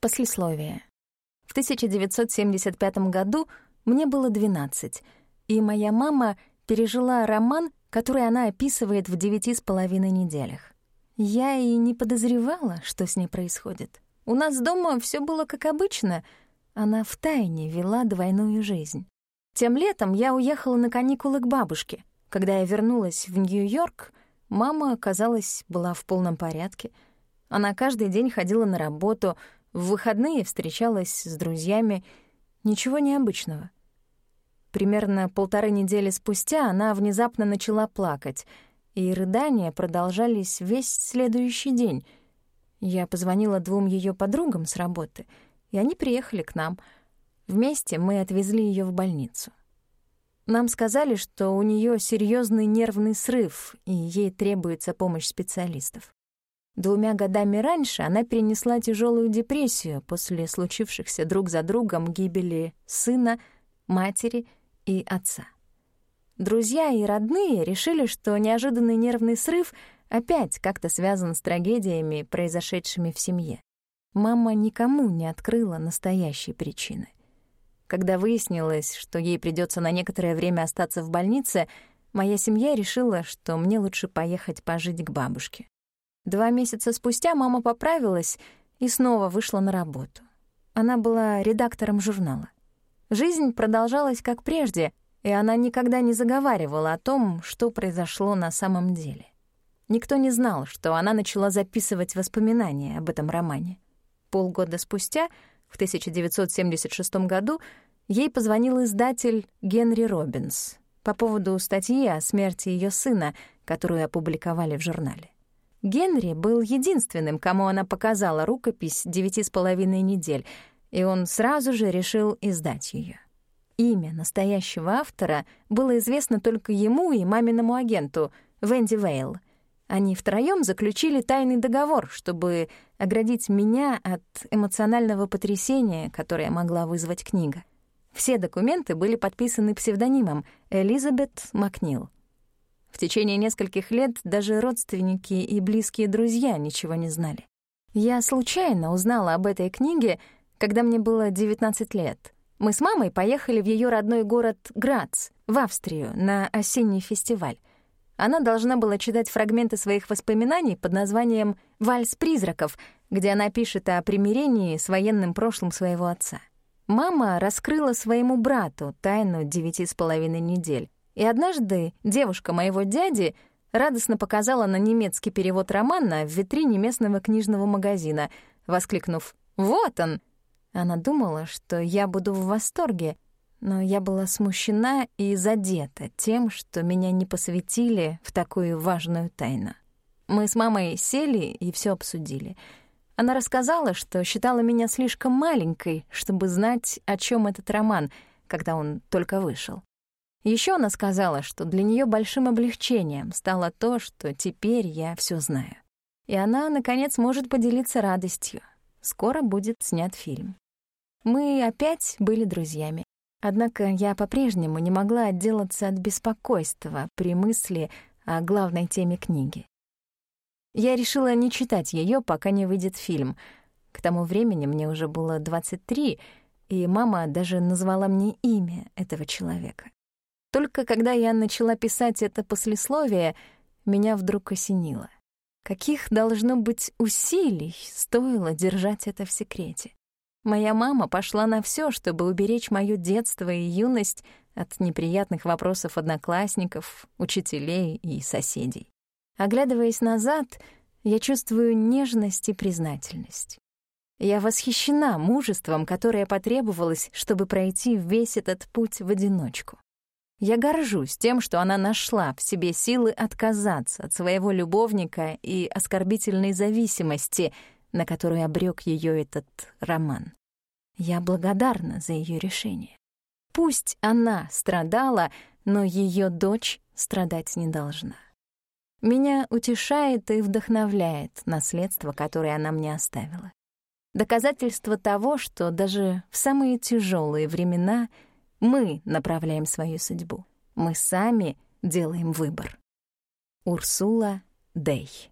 Послесловие. В 1975 году мне было 12, и моя мама пережила роман, который она описывает в девяти с половиной неделях. Я и не подозревала, что с ней происходит. У нас дома все было как обычно. Она втайне вела двойную жизнь. Тем летом я уехала на каникулы к бабушке. Когда я вернулась в Нью-Йорк, мама, казалось, была в полном порядке. Она каждый день ходила на работу, в выходные встречалась с друзьями. Ничего необычного. Примерно полторы недели спустя она внезапно начала плакать, и рыдания продолжались весь следующий день. Я позвонила двум ее подругам с работы, и они приехали к нам. Вместе мы отвезли ее в больницу. Нам сказали, что у нее серьезный нервный срыв, и ей требуется помощь специалистов. Двумя годами раньше она перенесла тяжелую депрессию после случившихся друг за другом гибели сына, матери и отца. Друзья и родные решили, что неожиданный нервный срыв опять как-то связан с трагедиями, произошедшими в семье. Мама никому не открыла настоящей причины. Когда выяснилось, что ей придется на некоторое время остаться в больнице, моя семья решила, что мне лучше поехать пожить к бабушке. Два месяца спустя мама поправилась и снова вышла на работу. Она была редактором журнала. Жизнь продолжалась как прежде, и она никогда не заговаривала о том, что произошло на самом деле. Никто не знал, что она начала записывать воспоминания об этом романе. Полгода спустя, в 1976 году, ей позвонил издатель Генри Робинс по поводу статьи о смерти ее сына, которую опубликовали в журнале. Генри был единственным, кому она показала рукопись девяти с половиной недель, и он сразу же решил издать ее. Имя настоящего автора было известно только ему и маминому агенту, Венди Вейл. Они втроём заключили тайный договор, чтобы оградить меня от эмоционального потрясения, которое могла вызвать книга. Все документы были подписаны псевдонимом Элизабет Макнил — в течение нескольких лет даже родственники и близкие друзья ничего не знали. Я случайно узнала об этой книге, когда мне было 19 лет. Мы с мамой поехали в ее родной город Грац, в Австрию, на осенний фестиваль. Она должна была читать фрагменты своих воспоминаний под названием «Вальс призраков», где она пишет о примирении с военным прошлым своего отца. Мама раскрыла своему брату тайну девяти с половиной недель, и однажды девушка моего дяди радостно показала на немецкий перевод романа в витрине местного книжного магазина, воскликнув «Вот он!». Она думала, что я буду в восторге, но я была смущена и задета тем, что меня не посвятили в такую важную тайну. Мы с мамой сели и все обсудили. Она рассказала, что считала меня слишком маленькой, чтобы знать, о чем этот роман, когда он только вышел. Еще она сказала, что для нее большим облегчением стало то, что теперь я все знаю. И она, наконец, может поделиться радостью. Скоро будет снят фильм. Мы опять были друзьями. Однако я по-прежнему не могла отделаться от беспокойства при мысли о главной теме книги. Я решила не читать ее, пока не выйдет фильм. К тому времени мне уже было 23, и мама даже назвала мне имя этого человека. Только когда я начала писать это послесловие, меня вдруг осенило. Каких должно быть усилий стоило держать это в секрете? Моя мама пошла на все, чтобы уберечь моё детство и юность от неприятных вопросов одноклассников, учителей и соседей. Оглядываясь назад, я чувствую нежность и признательность. Я восхищена мужеством, которое потребовалось, чтобы пройти весь этот путь в одиночку. Я горжусь тем, что она нашла в себе силы отказаться от своего любовника и оскорбительной зависимости, на которую обрек ее этот роман. Я благодарна за ее решение. Пусть она страдала, но ее дочь страдать не должна. Меня утешает и вдохновляет наследство, которое она мне оставила. Доказательство того, что даже в самые тяжелые времена — мы направляем свою судьбу. Мы сами делаем выбор. Урсула Дей